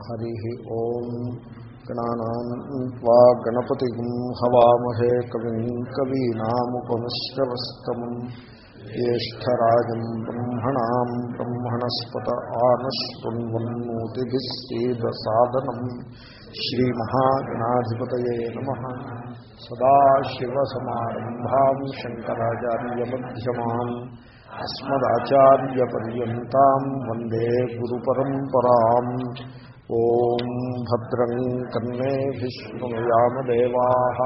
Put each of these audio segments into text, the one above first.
హరి ఓం గణానాం వా గణపతి హవామహే కవిం కవీనాముపమశ్రవస్తమం జ్యేష్టరాజం బ్రహ్మణాం బ్రహ్మణస్పత ఆనశృణ్వన్నోతిభిः సేదసాదనం శ్రీమహాగణాధిపతయే నమ సదాశివసమారంభాం శంకరాచార్యమ్యమాన్ అస్మదాచార్యపర్యంతం వందే గురుపరంపరాం ॐ भद्रम् कर्णे विष्णुयामदेवाः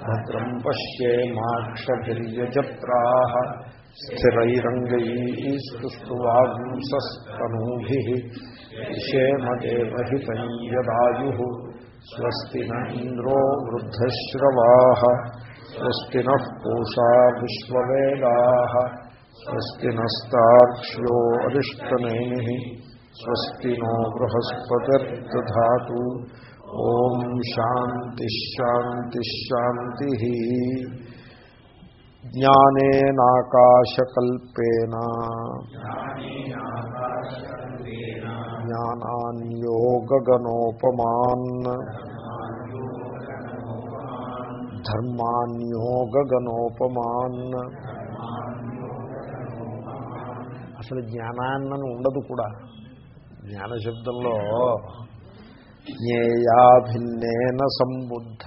भद्रम् पश्ये माक्षभिर्यजत्राः स्थिरैरङ्गैस्तुस्तुवांसस्तनूभिः क्षेमदेवहितम् यदायुः, स्वस्ति न इन्द्रो वृद्धश्रवाः, स्वस्ति नः पूषा विश्ववेदाः, स्वस्ति नस्तार्क्ष्यो अरिष्टनेमिः నో బృహస్పతిర్దా ఓం శాంతిశాంతిశాంతి జ్ఞానేనాకాశకల్పేన జ్ఞానాన్యో గగనోపమాన్ ధర్మాన్యో అసలు జ్ఞానాన్నని ఉండదు కూడా. జ్ఞాన శబ్దంలో జ్ఞేయాభిన్నేన సంబుద్ధ.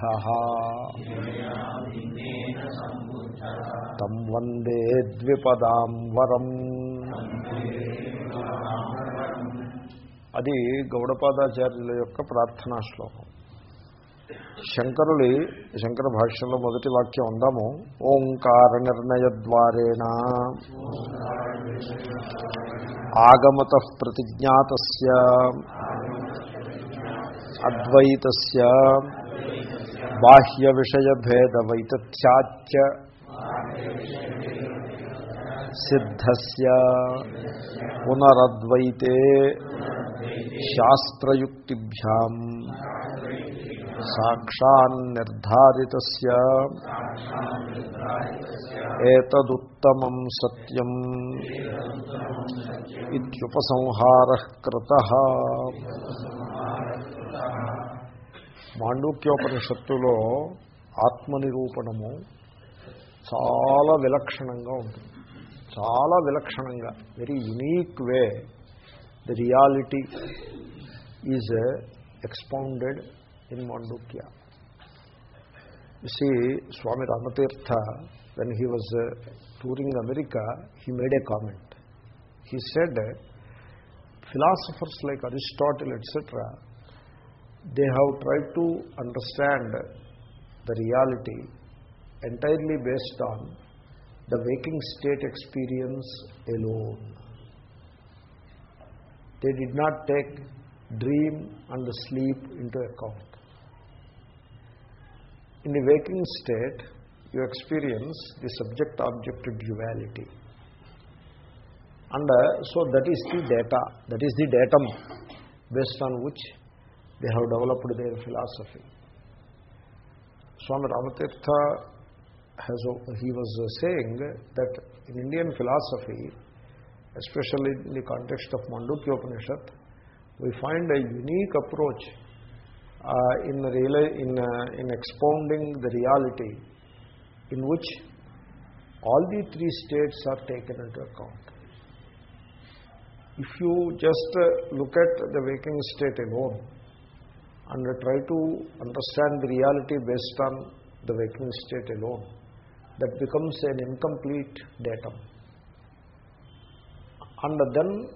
తం వందే ద్విపదాం వరం. అది గౌడపాదాచార్యుల యొక్క ప్రార్థనా శ్లోకం. శంకరుడి శంకర భాష్యంలో మొదటి వాక్యం ఉందాము ఓంకార నిర్ణయ ద్వారేణ. ఆగమత ప్రతిజ్ఞాత అద్వైత బాహ్య విషయభేద వైతథ్యాచ సిద్ధస్య పునరద్వైతే శాస్త్రయుక్తిభ్యాం సాక్షాన్నిర్ధారిత ఏతదుత్తమం సత్యం ఇత్యుపసంహార కృత. మాండూక్యోపనిషత్తులో ఆత్మనిరూపణము చాలా విలక్షణంగా ఉంటుంది. చాలా విలక్షణంగా very unique way the reality is expounded in Mandukya see Swami Ramatirtha when he was uh, touring america he made a comment. He said that philosophers like aristotle etc they have tried to understand the reality entirely based on the waking state experience alone. They did not take dream and the sleep into account. In the waking state you experience the subject object duality. And uh, so that is the data that is the datum based on which they have developed their philosophy. Swami ramatirtha has he was saying that in indian philosophy especially in the context of mandukya upanishad we find a unique approach uh, in, in, uh, in expounding the reality in which all the three states are taken into account. If you just uh, look at the waking state alone and try to understand the reality based on the waking state alone, that becomes an incomplete datum. And then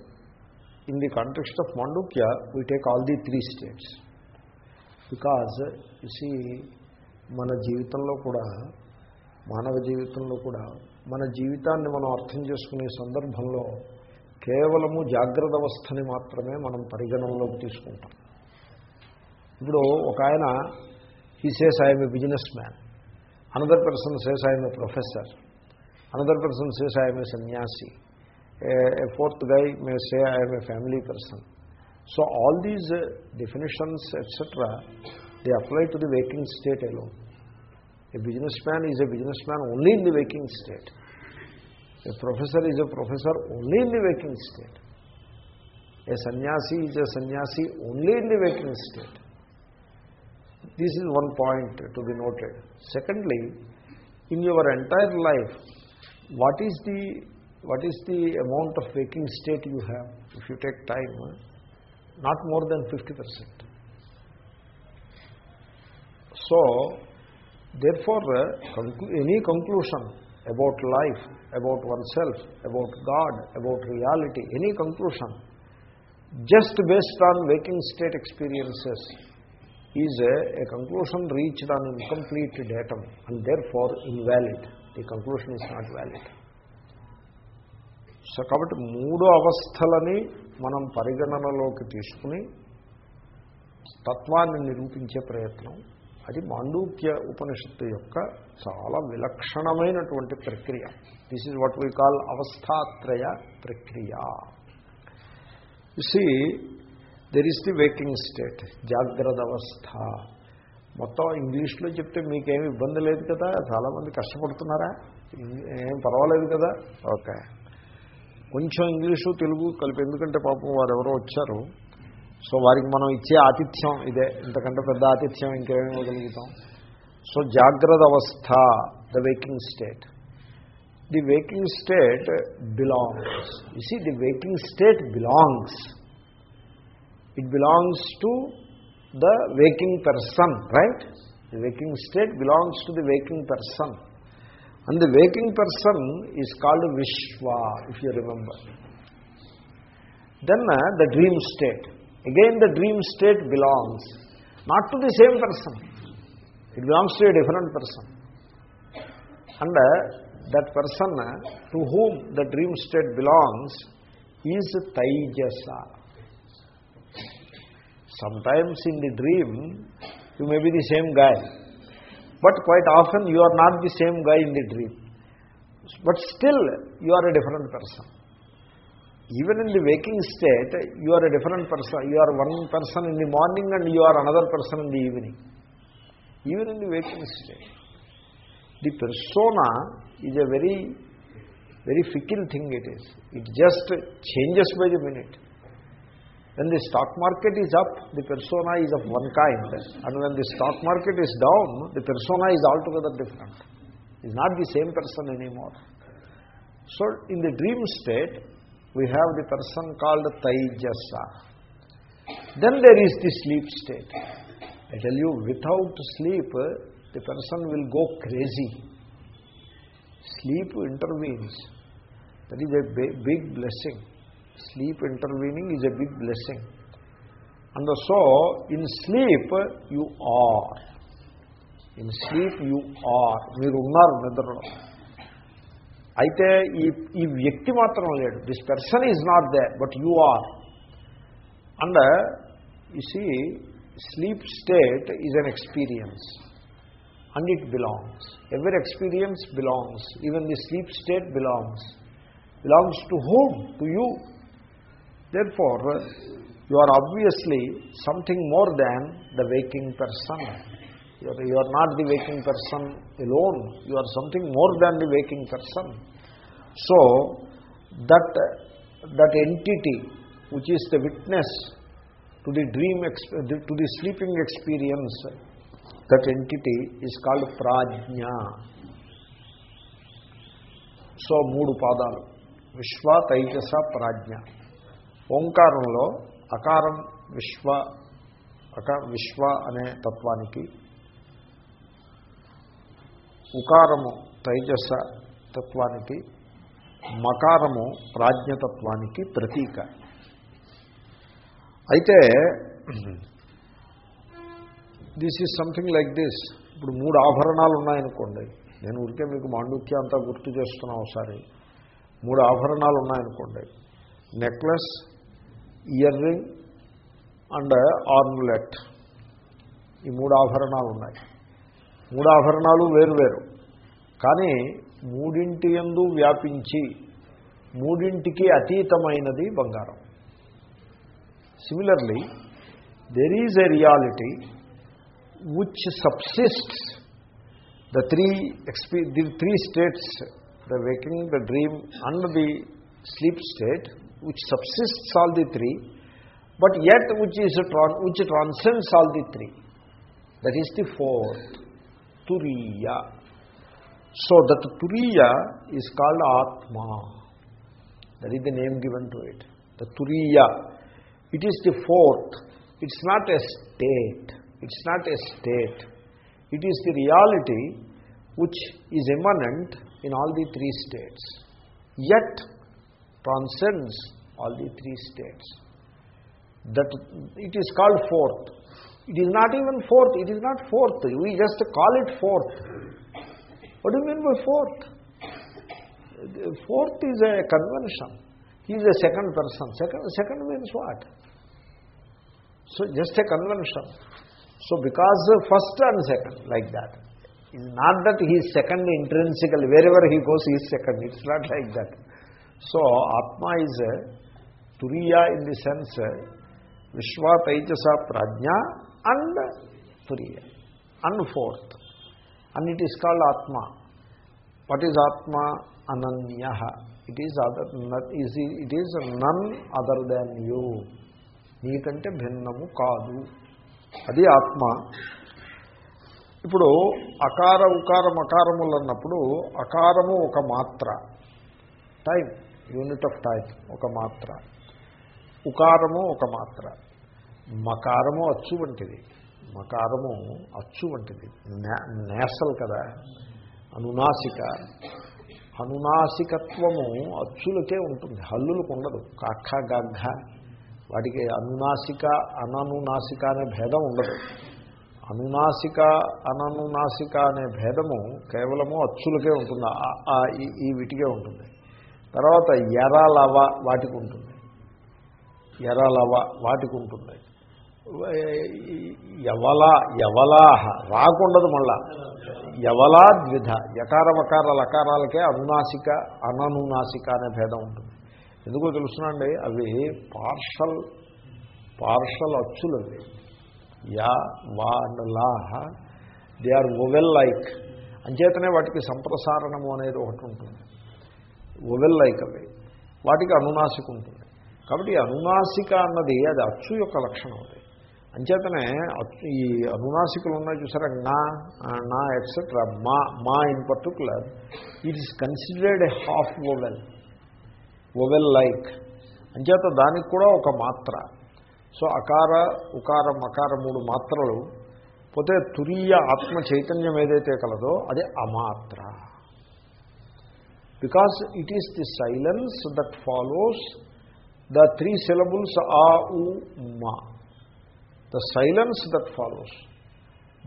in the context of Mandukya, we take all the three states. Because see మన జీవితంలో కూడా మానవ జీవితంలో కూడా మన జీవితాన్ని మనం అర్థం చేసుకునే సందర్భంలో కేవలము జాగ్రత్త అవస్థని మాత్రమే మనం పరిగణనలోకి తీసుకుంటాం. ఇప్పుడు ఒక ఆయన he says I'm a businessman another person says I'm a professor another person says I'm a sannyasi a fourth guy may say I'm a family person so all these definitions etcetera the apply to the waking state state. A businessman is a businessman only in the waking state. A professor is a professor only in the waking state. A sannyasi is a sannyasi only in the waking state. This is one point to be noted. Secondly, in your entire life, what is the what is the amount of waking state you have if you take time? Not more than 50%. So, therefore any conclusion about life about one self about God about reality any conclusion just based on waking state experiences is a conclusion reach than complete datum and therefore invalid the conclusion is not valid so కాబట్టి మూడు అవస్థలని మనం పరిగణనలోకి తీసుకుని తత్వాన్ని నిరూపించే ప్రయత్నం అది మాండూక్య ఉపనిషత్తు యొక్క చాలా విలక్షణమైనటువంటి ప్రక్రియ. This is what we call అవస్థాత్రయ ప్రక్రియ. See there is the waking state జాగ్రత్త అవస్థ. మొత్తం ఇంగ్లీష్లో చెప్తే మీకేమి ఇబ్బంది లేదు కదా? చాలామంది కష్టపడుతున్నారా? ఏం పర్వాలేదు కదా? ఓకే కొంచెం ఇంగ్లీషు తెలుగు కలిపి ఎందుకంటే పాపం వారు ఎవరో వచ్చారు. సో వారికి మనం ఇచ్చే ఆతిథ్యం ఇదే ఇంతకంటే పెద్ద ఆతిథ్యం ఇంకేమీ ఇవ్వగలుగుతాం సో జాగ్రత్త అవస్థ the waking state the waking state belongs you see the waking state belongs it belongs to the waking person right the waking state belongs to the waking person and the waking person is called Vishwa, if you remember. Then uh, the dream state. Again the dream state belongs not to the same person. It belongs to a different person. And uh, that person uh, to whom the dream state belongs is Taijasa. Sometimes in the dream, you may be the same guy. But quite often you are not the same guy in the dream. But still you are a different person. Even in the waking state, you are a different person. You are one person in the morning and you are another person in the evening. Even in the waking state. The persona is a very, very fickle thing it is. It just changes by the minute. When the stock market is up, the persona is of one kind. And when the stock market is down, the persona is altogether different. It's not the same person anymore. So in the dream state, we have the person called Taijasa. Then there is the sleep state. I tell you, without sleep, the person will go crazy. Sleep intervenes. That is a big blessing. Sleep intervening is a big blessing. And so, in sleep, you are. In sleep, you are. Mirunnar Nadarra. అయితే ఈ ఈ వ్యక్తి మాత్రం లేడు this person is not there but you are and you see sleep state is an experience and it belongs ఎవరి experience belongs even the sleep state belongs belongs to whom to you Therefore, you are obviously something more than the waking person. You your you are not the waking person alone you are something more than the waking person so that that entity is the the to the dream XP to the sleeping experience that entity is called ప్రాజ్ఞ so మూడు పాదాలు విశ్వ తైజస ప్రాజ్ఞ ఓంకారంలో అకారం విశ్వ అక విశ్వ అనే తత్వానికి ఉకారము తైజస తత్వానికి మకారము ప్రాజ్ఞతత్వానికి ప్రతీక. అయితే this is something like this ఇప్పుడు మూడు ఆభరణాలు ఉన్నాయనుకోండి నేను ఊరికే మీకు మాండుక్య అంతా గుర్తు చేస్తున్నా ఒకసారి. మూడు ఆభరణాలు ఉన్నాయనుకోండి necklace earring and armlet ఈ మూడు ఆభరణాలు ఉన్నాయి మూడు ఆభరణాలు వేరువేరు కానీ మూడింటి ఎందు వ్యాపించి మూడింటికి అతీతమైనది బంగారం similarly there is a reality which subsists the three XP the three states the waking the dream and the sleep state which subsists all the three but at which is ట్రాన్ tran- which all the three three. Is the the. Turiya. So that Turiya is called Atma. That is the name given to it. The Turiya. It is the fourth. It's not a state. It's not a state. It is the reality which is immanent in all the three states. Yet transcends all the three states. That it is called fourth. It is not even fourth. It is not fourth. We just call it fourth. What do you mean by fourth? Fourth is a convention. He is a second person. Second, second means what? So just a convention. So because first and second, like that. It's not that he is second intrinsically. Wherever he goes, he is second. It's not like that. So Atma is a Turiya in the sense Vishwa Taijasa Prajna and three and fourth. And called ఆత్మ. What is ఆత్మ? Ananya. It is other is it is none other than you నీకంటే భిన్నము కాదు. అది ఆత్మ. ఇప్పుడు అకార ఉకారం అకారములు అన్నప్పుడు అకారము ఒక మాత్ర. టైం యూనిట్ ఆఫ్ టైం ఒక మాత్ర. ఉకారము ఒక మాత్ర. మకారము అచ్చు వంటిది. మకారము అచ్చు వంటిది. నేసల్ కదా. అనునాసిక. అనునాసికత్వము అచ్చులకే ఉంటుంది. హల్లులకు ఉండదు. కాఖ గగ్గ వాటికి అనునాసిక అననునాసిక అనే భేదం ఉండదు. అనునాసిక అననునాసిక అనే భేదము కేవలము అచ్చులకే ఉంటుంది. ఈ వీటికే ఉంటుంది. తర్వాత ఎరలవ వాటికి ఉంటుంది. ఎరలవ వాటికి ఉంటుంది. యవల యవలాహ రాకుండదు మళ్ళా. యవలా ద్విధ యకార వకార లకారాలకే అనునాసిక అననునాసిక అనే భేదం ఉంటుంది. ఎందుకో తెలుసునండి అవి పార్షల్ పార్షల్ అచ్చులు అవి. యా వా అండ్ లాహ దే ఆర్ ఓవెల్ లైక్. అంచేతనే వాటికి సంప్రసారణము అనేది ఒకటి ఉంటుంది. ఓవెల్ లైక్ అవి. వాటికి అనునాసిక ఉంటుంది. కాబట్టి అనునాసిక అన్నది అది అచ్చు యొక్క లక్షణం అది. అంచేతనే ఈ అనునాసికలు ఉన్నాయి చూసారా నా నా ఎట్సెట్రా మా మా in particular it is considered a half vowel vowel like అంచేత దానికి కూడా ఒక మాత్ర. సో అకార ఉకార మకార మూడు మాత్రలు పోతే తురీయ ఆత్మ చైతన్యం ఏదైతే కలదో అది అమాత్ర. Because it is the silence that follows the three syllables ఆ ఉ మా the silence that follows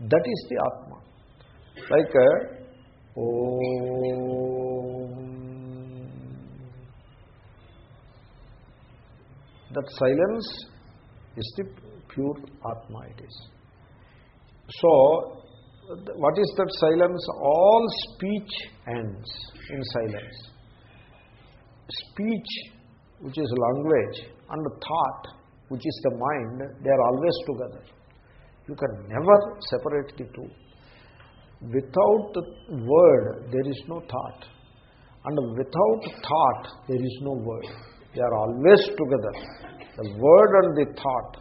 that is the atma. Like uh, that silence is the pure atma it is. So what is that silence? All speech ends in silence. Speech which is language and thought which is the mind, they are always together. You can never separate the two. Without the word, there is no thought. And without thought, there is no word. They are always together. The word and the thought,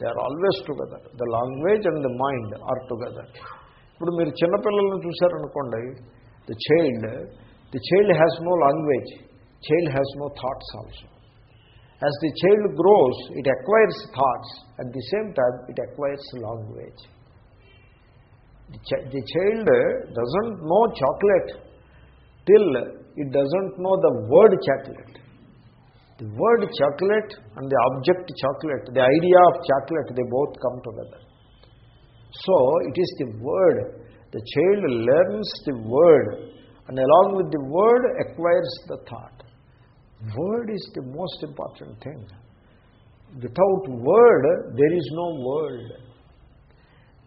they are always together. The language and the mind are together. ఇప్పుడు మీరు చిన్నపిల్లలను చూశారనుకోండి the child the child has no language child has no thoughts also as the child grows, it acquires thoughts. At the same time, it acquires language. The, ch- the child doesn't know chocolate till it doesn't know the word chocolate. The word chocolate and the object chocolate, the idea of chocolate, they both come together. So it is the word. The child learns the word and along with the word acquires the thought. Word is the most important thing. Without word, there is no world.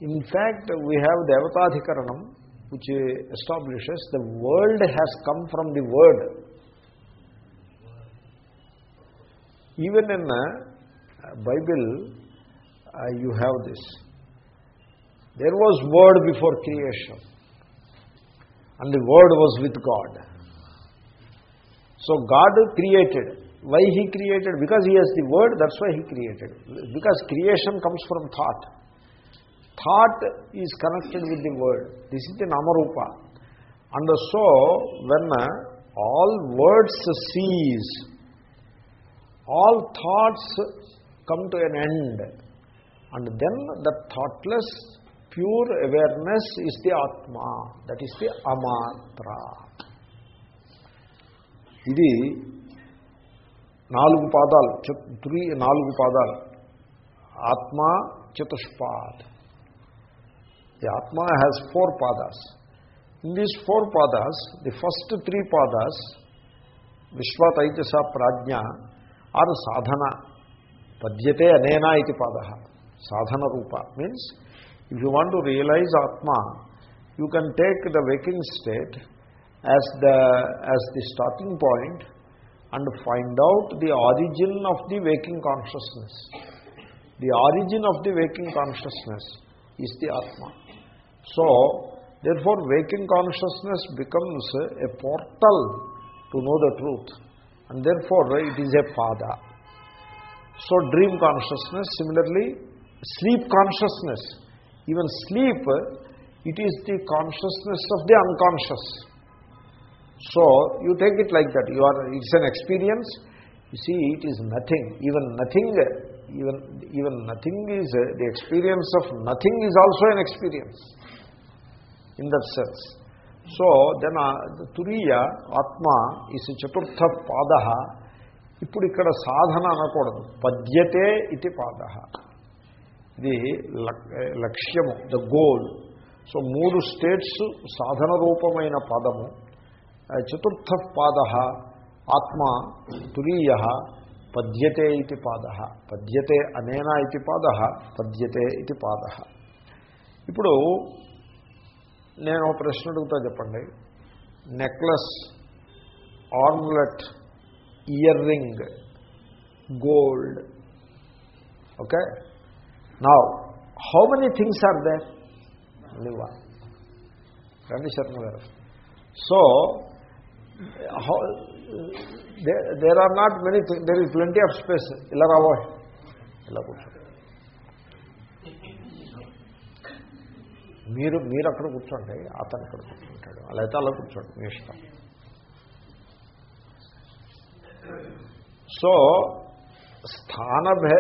In fact, we have the Avatadhikaranam, which establishes the world has come from the word. Even in the Bible, uh, you have this. There was word before creation. And the word was with God. So God created. Why he created? Because he has the word, that's why he created. Because creation comes from thought. Thought is connected with the word. This is the Namarupa. And so, when uh, all words cease, all thoughts come to an end. And then the thoughtless, pure awareness is the Atma. That is the Amatra. ఇది నాలుగు పాదాలు three నాలుగు పాదాలు ఆత్మ చతుష్పాద్ the ఆత్మ has four పాదాస్ in these four పాదాస్ ది ఫస్ట్ త్రీ పాదాస్ విశ్వ తైజస ప్రాజ్ఞ ఆర్ సాధన పద్యతే అనేనా ఇది పాద సాధన రూప means if you want to realize atma you can take the waking state as the as the starting point and find out the origin of the waking consciousness. The origin of the waking consciousness is the atma. So therefore waking consciousness becomes a portal to know the truth. And therefore it is a pada so dream consciousness similarly sleep consciousness. Even sleep it is the consciousness of the unconscious. So you take it like that you are it's an experience you see it is nothing even nothing even even nothing is the experience of nothing is also an experience in that sense so then తురీయ ఆత్మ is చతుర్థ పాద ఇప్పుడు ఇక్కడ సాధన అనకూడదు. పద్యతే ఇది పాద. ఇది లక్ష్యము ద గోల్ సో మూడు స్టేట్స్ సాధన రూపమైన పదము. చతుర్థ పాద ఆత్మ తురీయ పద్యతే ఇది పాద. పద్యతే అనేనా ఇది పాద? పద్యతే ఇది పాద. ఇప్పుడు నేను ఒక ప్రశ్న అడుగుతా చెప్పండి. Necklace armlet earring gold. Okay? నా how many things are they live one రండి Sharma garu. So there are not many there is plenty of space ఇలా రావో ఇలా కూర్చోండి మీరు మీరు అక్కడ కూర్చోండి అతను ఇక్కడ కూర్చుంటాడు అలా అయితే అలా కూర్చోండి మీ ఇష్టం సో స్థానభే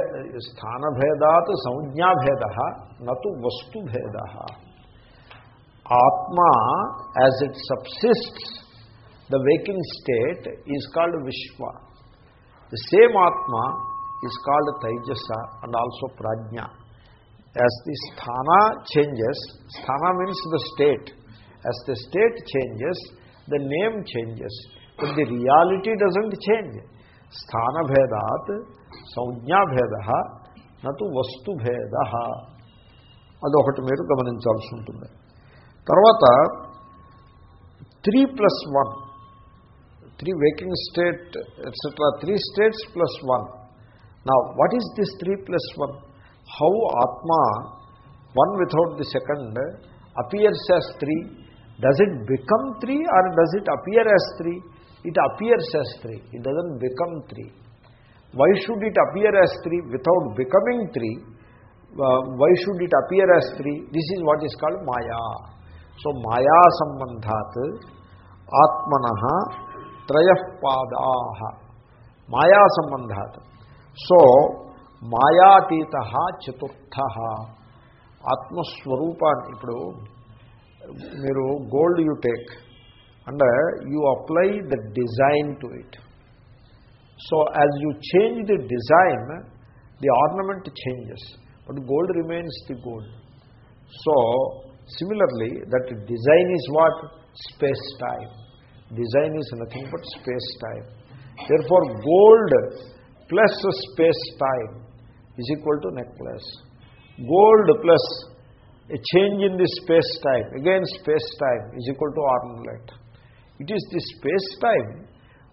స్థానభేదాత్ సంజ్ఞాభేద నటు వస్తుభేద ఆత్మ as it subsists the waking state is called Vishwa the same atma is called Taijasa and also Prajna as the sthana changes sthana means the state as the state changes the name changes but the reality doesn't change స్థానభేదాత్ సంజ్ఞాభేద నటు వస్తుభేద అదొకటి మీరు గమనించాల్సి ఉంటుంది తర్వాత three plus one three waking state, etc., three states plus one. Now, what is this three plus one? How Atma, one without the second, appears as three. Does it become three or does it appear as three? It appears as three. It doesn't become three. Why should it appear as three without becoming three? Uh, why should it appear as three? This is what is called Maya. So, Maya Sambandhat Atmanah త్రయపాదా మాయా సంబంధాత్ so మాయాతీత చతుర్థ ఆత్మస్వరూపాన్ని ఇప్పుడు మీరు gold you take and you apply the design to it so as you change the design the ornament changes but gold remains the gold so similarly that design is what space time Design is nothing but space-time. Therefore, gold plus space-time is equal to necklace. Gold plus a change in the space-time, again space-time is equal to ornament. It is the space-time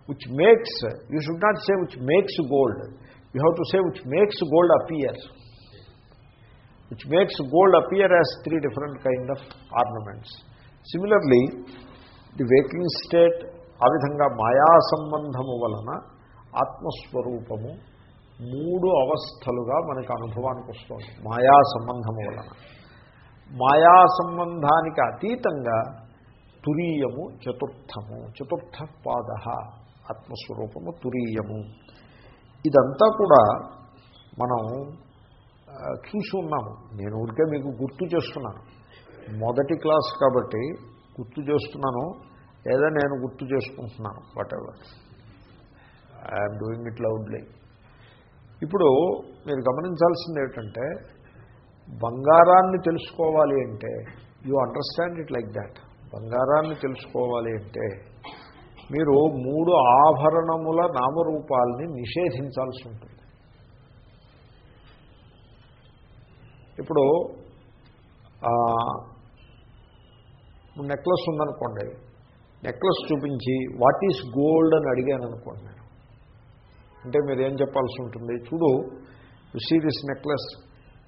which makes, you should not say which makes gold. You have to say which makes gold appear. Which makes gold appear as three different kind of ornaments. Similarly, the waking state ఆ విధంగా మాయా సంబంధము వలన ఆత్మస్వరూపము మూడు అవస్థలుగా మనకు అనుభవానికి వస్తుంది. మాయా సంబంధము వలన. మాయా సంబంధానికి అతీతంగా తురీయము చతుర్థము. చతుర్థ పాద ఆత్మస్వరూపము తురీయము. ఇదంతా కూడా మనం చూసి ఉన్నాము. నేను ఊరికే మీకు గుర్తు చేస్తున్నాను. మొదటి క్లాస్ కాబట్టి గుర్తు చేస్తున్నాను. లేదా నేను గుర్తు చేసుకుంటున్నాను whatever I'm doing it loudly ఇప్పుడు మీరు గమనించాల్సింది ఏమిటంటే బంగారాన్ని తెలుసుకోవాలి అంటే you understand it like that బంగారాన్ని తెలుసుకోవాలి అంటే మీరు మూడు ఆభరణముల నామరూపాలని నిషేధించాల్సి ఉంటుంది. ఇప్పుడు నెక్లెస్ ఉందనుకోండి నెక్లెస్ చూపించి వాట్ ఈస్ గోల్డ్ అని అడిగాను అనుకోండి నేను. అంటే మీరు ఏం చెప్పాల్సి ఉంటుంది? చూడు సీ దిస్ నెక్లెస్.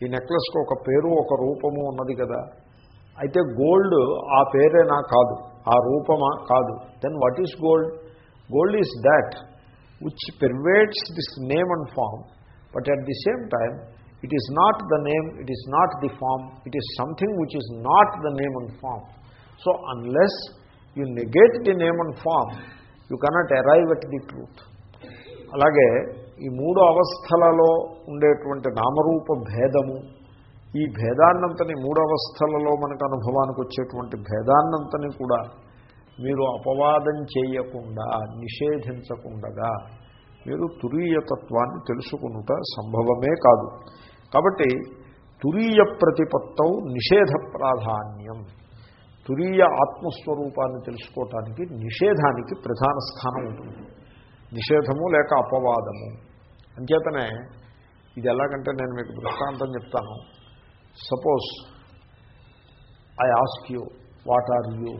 ఈ నెక్లెస్కి ఒక పేరు ఒక రూపము ఉన్నది కదా. అయితే గోల్డ్ ఆ పేరేనా కాదు. ఆ రూపమా కాదు. Then what is gold gold is that which pervades this name and form but at the same time it is not the name it is not the form it is something which is not the name and form so unless you negate the name and form. You cannot arrive at the truth. అలాగే ఈ మూడు అవస్థలలో ఉండేటువంటి నామరూప భేదము ఈ భేదాన్నంతని మూడు అవస్థలలో మనకు అనుభవానికి వచ్చేటువంటి భేదాన్నంతని కూడా మీరు అపవాదం చేయకుండా నిషేధించకుండా మీరు తురీయతత్వాన్ని తెలుసుకునుట సంభవమే కాదు. కాబట్టి తురీయ ప్రతిపత్తౌ నిషేధ ప్రాధాన్యం. తురీయ ఆత్మస్వరూపాన్ని తెలుసుకోవటానికి నిషేధానికి ప్రధాన స్థానం ఉంటుంది నిషేధము లేక అపవాదము అంచేతనే ఇది ఎలాగంటే నేను మీకు దృష్టాంతం చెప్తాను suppose I ask you what are you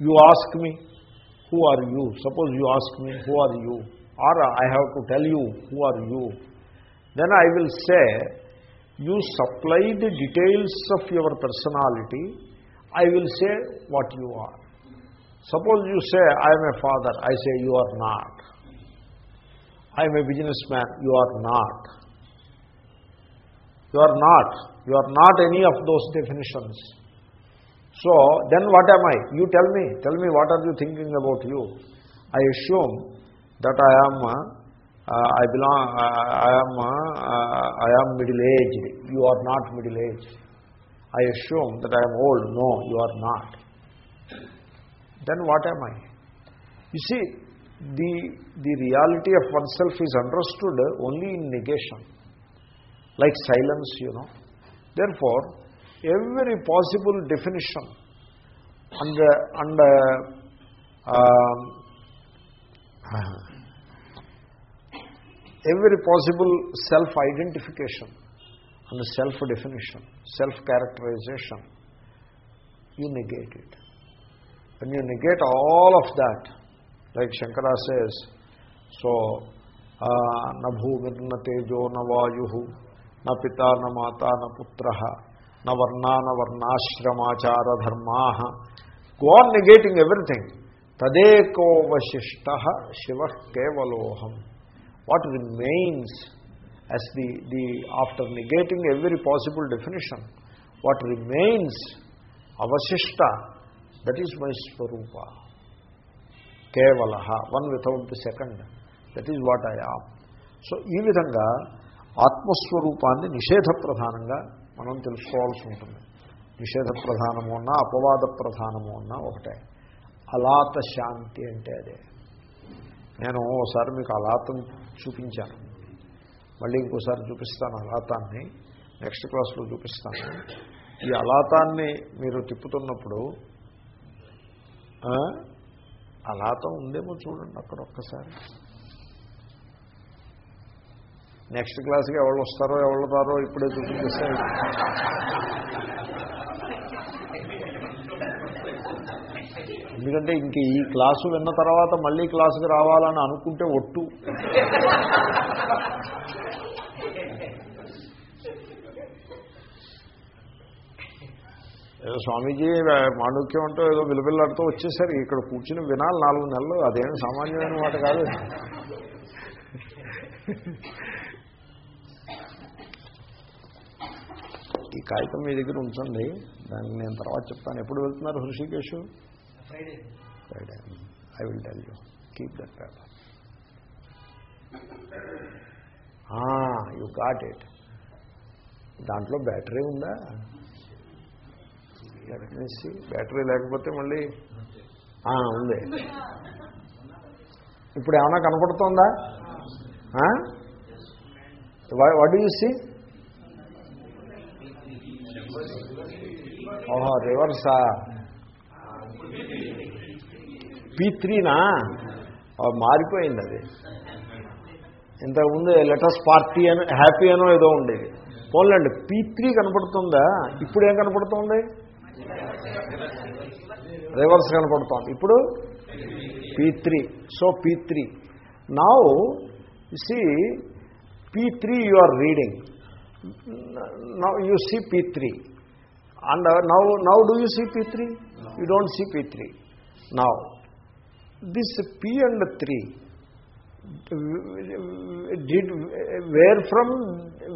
you ask me who are you suppose you ask me who are you are I have to tell you who are you then I will say you supply the details of your personality i will say what you are. Suppose you say i am a father i say you are not. I am a businessman you are not. You are not. You are not any of those definitions. So then what am i? You tell me. Tell me what are you thinking about you? I assume that i am I belong, uh, I am, uh, I am middle-aged. You are not middle-aged. I assume that I am old. No, you are not then what am I? You see, the, the reality of oneself is understood only in negation, like silence, you know. Therefore, every possible definition and, uh, and uh, um, every possible self-identification and self-definition, self-characterization, you negate it. When you negate all of that, like Shankara says, so, ah, bhumir na tejo na vayuhu, na pita na mata na putraha, na varna na varnashramaachara dharmaha. Go on negating everything. Tadeko vashishtaha kevaloham. What remains as the, the, after negating every possible definition, what remains, avashishta, that is my swarupa కేవల one without the second that is what I am so ఈ విధంగా ఆత్మస్వరూపాన్ని నిషేధ ప్రధానంగా మనం తెలుసుకోవాల్సి ఉంటుంది నిషేధ ప్రధానము అన్నా అపవాద ప్రధానము అన్నా ఒకటే అలాత శాంతి అంటే అదే నేను ఓసారి మీకు అలాతం చూపించాను. మళ్ళీ ఇంకోసారి చూపిస్తాను అలాతాన్ని నెక్స్ట్ క్లాస్లో చూపిస్తాను. ఈ అలాతాన్ని మీరు తిప్పుతున్నప్పుడు అలాతం ఉందేమో చూడండి అక్కడ ఒక్కసారి. నెక్స్ట్ క్లాస్కి ఎవరు వస్తారో ఎవరు రారో ఇప్పుడే చూపించేస్తారు ఎందుకంటే ఇంక ఈ క్లాసు విన్న తర్వాత మళ్ళీ క్లాసుకి రావాలని అనుకుంటే ఒట్టు. ఏదో స్వామీజీ మాణుక్యం అంటూ ఏదో విలువిల్లాడుతూ వచ్చేసరి. ఇక్కడ కూర్చుని వినాలి నాలుగు నెలలు. అదేం సామాన్యమైన మాట కాదు. ఈ కాగితం మీ దగ్గర ఉంచండి. దాన్ని నేను తర్వాత చెప్తాను. ఎప్పుడు వెళ్తున్నారు Rishikesh? Friday Friday I will tell you keep that paper you got it దాంట్లో బ్యాటరీ ఉందా? బ్యాటరీ లేకపోతే మళ్ళీ ఉంది. ఇప్పుడు ఏమైనా కనపడుతోందా? వాట్ యూ సీ ఓహో రివర్సా పీ త్రీనా మారిపోయింది అది. ఇంతకుముందు లెటర్స్ పార్టీ అని హ్యాపీ అనో ఏదో ఉండేది. పోన్లండి పీ త్రీ కనపడుతుందా? ఇప్పుడు ఏం కనపడుతుంది? రివర్స్ కనపడుతోంది. ఇప్పుడు? P three so P three now see P three you are reading now you see P three and now now do you see P three you don't see P three now this P and three did where from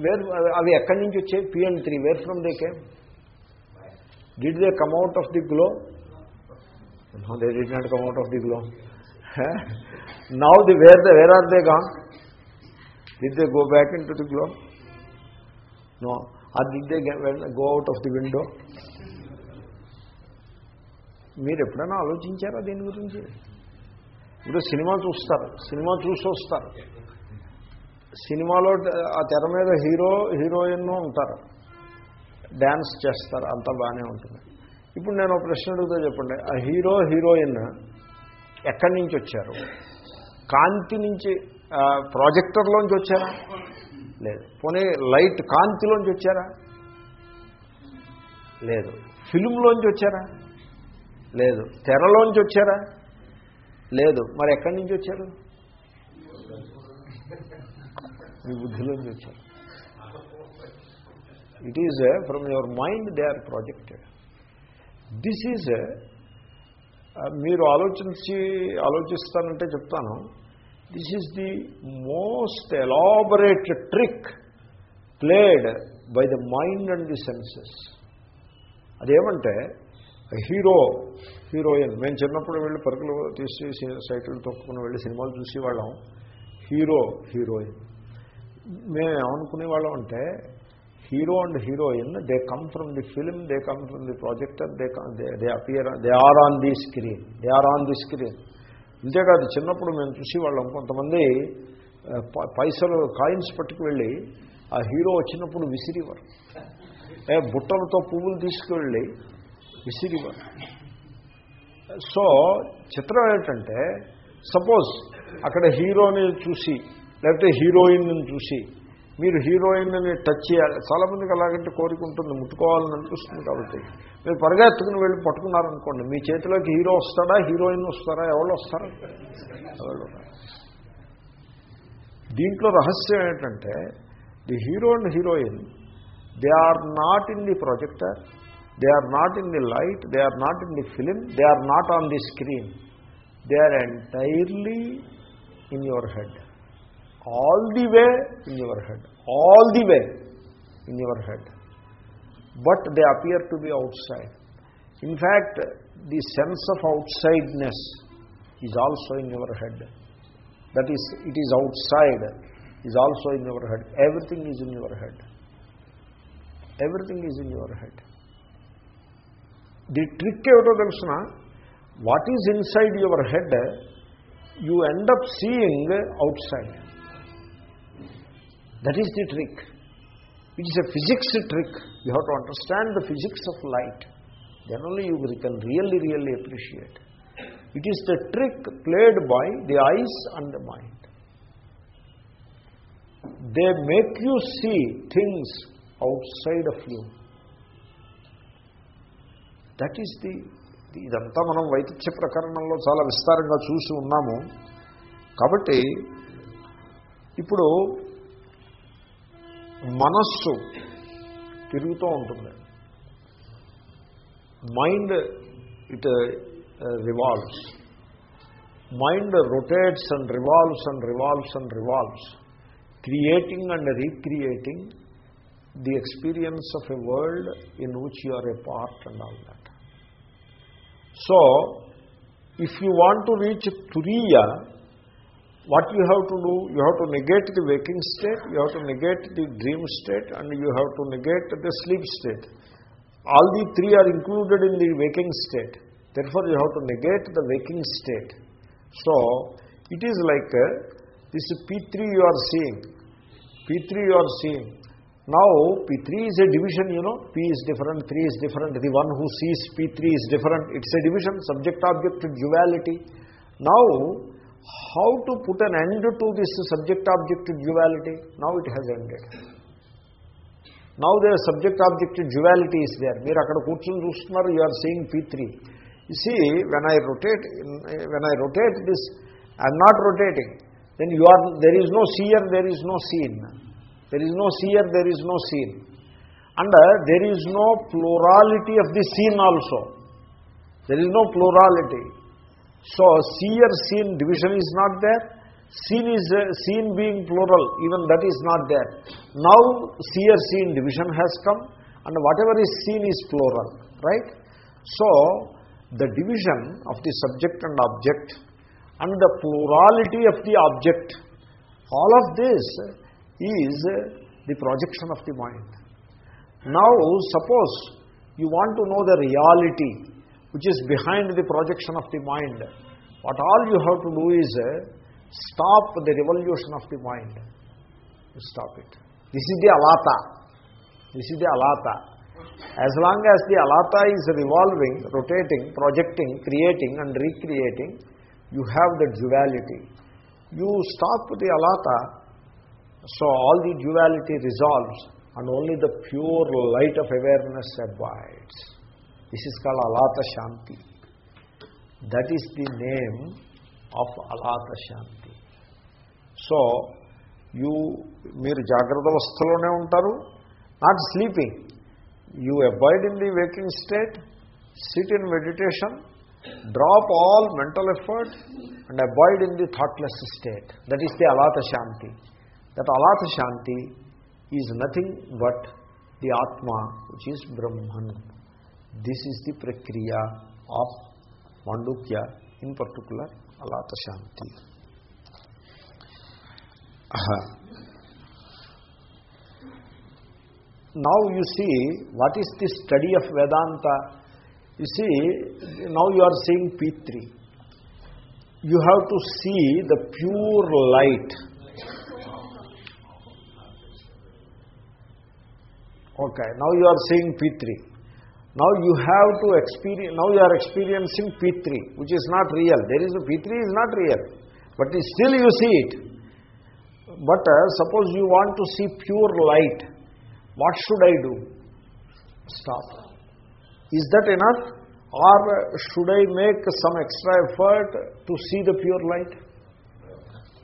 where అవి ఎక్కడి నుంచి వచ్చాయి? P and three where from they came did they come out of the glow no they did not come out of the glow now the where the where are they gone did they go back into the glow no or did they go out of the window మీరు ఎప్పుడైనా ఆలోచించారా దీని గురించి? ఇప్పుడు cinema చూస్తారు cinema చూసి వస్తారు. సినిమాలో ఆ తెర మీద హీరో హీరోయిన్ ఉంటారు. డ్యాన్స్ చేస్తారు అంతా బాగానే ఉంటుంది. ఇప్పుడు నేను ఒక ప్రశ్న అడుగుతా చెప్పండి. ఆ హీరో హీరోయిన్ ఎక్కడి నుంచి వచ్చారు? కాంతి నుంచి ప్రాజెక్టర్లోంచి వచ్చారా? లేదు. పోనీ లైట్ కాంతిలోంచి వచ్చారా? లేదు. ఫిల్మ్లోంచి వచ్చారా? లేదు. తెరలోంచి వచ్చారా? లేదు. మరి ఎక్కడి నుంచి వచ్చారు? మీ బుద్ధిలోంచి వచ్చారు. It is from your mind they are projected this is మీరు ఆలోచించి ఆలోచిస్తానంటే చెప్తాను. This is the most elaborate trick played by the mind and the senses అదేమంటే హీరో హీరోయిన్ మేము చిన్నప్పుడు వెళ్ళి పరుగులు తీసి సైకిల్ తొక్కుకుని వెళ్ళి సినిమాలు చూసేవాళ్ళం. Hero heroine. మేము ఏమనుకునే వాళ్ళం అంటే hero and heroine they come from the film they come from the projector they they appear they are on the screen they are on the screen. ఇంతేకాదు చిన్నప్పుడు మేము చూసేవాళ్ళం. కొంతమంది పైసలు కాయిన్స్ పట్టుకు వెళ్ళి ఆ హీరో వచ్చినప్పుడు విసిరివారు. ఏ బుట్టలతో పువ్వులు తీసుకువెళ్ళి విసిరివారు. సో చిత్రం ఏంటంటే సపోజ్ అక్కడ హీరోని చూసి లేకపోతే హీరోయిన్ని చూసి మీరు హీరోయిన్ని టచ్ చేయాలి. చాలామందికి అలాగంటే కోరుకుంటుంది ముట్టుకోవాలని అనిపిస్తుంది కాబట్టి. మీరు పరిగెత్తుకుని వెళ్ళి పట్టుకున్నారనుకోండి మీ చేతిలోకి హీరో వస్తాడా హీరోయిన్ వస్తారా ఎవరు వస్తారా? ఎవరు? దీంట్లో రహస్యం ఏంటంటే the hero and heroine they are not in the projector They are not in the light, they are not in the film, they are not on the screen. They are entirely in your head. All the way in your head. All the way in your head. But they appear to be outside. In fact, the sense of outsideness is also in your head. That is, it is outside, is also in your head. Everything is in your head. Everything is in your head. the trick ఏమిటో తెలుసిన what is inside your head you end up seeing outside that is the trick it is a physics trick you have to understand the physics of light then only you can really really appreciate It is the trick played by the eyes and the mind. They make you see things outside of you. that is the ఇదంతా మనం వైతిథ్య ప్రకరణంలో చాలా విస్తారంగా చూసి ఉన్నాము. కాబట్టి ఇప్పుడు మనస్సు తిరుగుతూ ఉంటుంది. Mind it revolves mind rotates and revolves and revolves and revolves creating and recreating the experience of a world in which you are a part and all that So, if you want to reach Turiya, what you have to do? You have to negate the waking state, you have to negate the dream state, and you have to negate the sleep state. All the three are included in the waking state. Therefore, you have to negate the waking state. So, it is like uh, this P3 you are seeing. P3 you are seeing Now, P3 is a division, you know. P is different, 3 is different. The one who sees P3 is different. It's a division, subject-object duality. Now, how to put an end to this subject-object duality? Now it has ended. Now the subject-object duality is there. మీరు అక్కడ కూర్చొని చూస్తున్నారు you are seeing P three you see when I rotate when I rotate this I'm not rotating then you are there is no seer there is no There is no seer, there is no seen. And uh, there is no plurality of the seen also. There is no plurality. So seer, seen division is not there. Seen is uh, seen being plural, even that is not there. Now seer, seen division has come and whatever is seen is plural, right? So the division of the subject and object and the plurality of the object, all of this is the projection of the mind. Now suppose you want to know the reality which is behind the projection of the mind. What all you have to do is stop the revolution of the mind. You stop it. This is the alata. This is the alata. As long as the alata is revolving, rotating, projecting, creating and recreating, you have the duality. You stop the alata, so all the duality resolves and only the pure light of awareness abides. This is called Alata Shanti. That is the name of Alata Shanti. So you మీరు జాగ్రత్త అవస్థలోనే ఉంటారు not sleeping you avoid in the waking state sit in meditation drop all mental effort and avoid in the thoughtless state that is the Alata That Alat Shanti is nothing but the Atma, which is Brahman. This is the prakriya of Mandukya, in particular Alat Shanti. Aha. Now you see, what is the study of Vedanta? You see, now you are seeing P3. You have to see the pure light now you are seeing p3 now you have to experience now you are experiencing p3 which is not real there is a p3 is not real but still you see it but uh, suppose you want to see pure light what should I do? Stop. Is that enough? Or should I make some extra effort to see the pure light?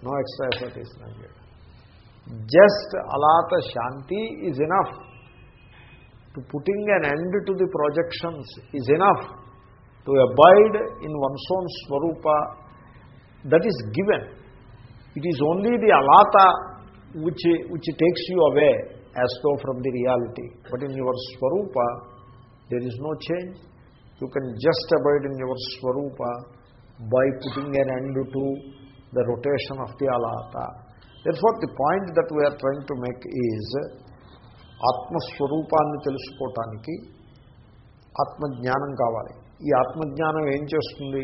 No extra effort is needed. Just alata shanti is enough. To putting an end to the projections is enough. To abide in one's own swarupa, that is given. It is only the alata which, which takes you away as though from the reality. But in your Swarupa, there is no change. You can just abide in your Swarupa by putting an end to the rotation of the alata. Therefore, the point that we are trying to make is ఆత్మస్వరూపాన్ని తెలుసుకోవటానికి ఆత్మజ్ఞానం కావాలి. ఈ ఆత్మజ్ఞానం ఏం చేస్తుంది?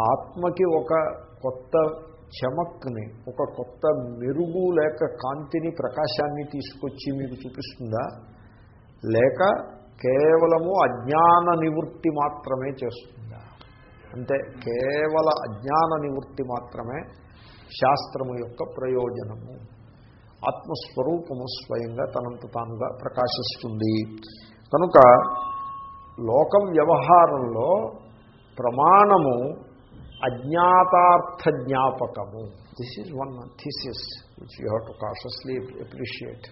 ఆత్మకి ఒక కొత్త చమక్ని ఒక కొత్త మెరుగు లేక కాంతిని ప్రకాశాన్ని తీసుకొచ్చి మీకు చూపిస్తుందా? లేక కేవలము అజ్ఞాన నివృత్తి మాత్రమే చేస్తుందా? అంటే కేవల అజ్ఞాన నివృత్తి మాత్రమే శాస్త్రము యొక్క ప్రయోజనము. ఆత్మస్వరూపము స్వయంగా తనంత తానుగా ప్రకాశిస్తుంది. కనుక లోకం వ్యవహారంలో ప్రమాణము అజ్ఞాతార్థ జ్ఞాపకము this is one thesis which you have to cautiously appreciate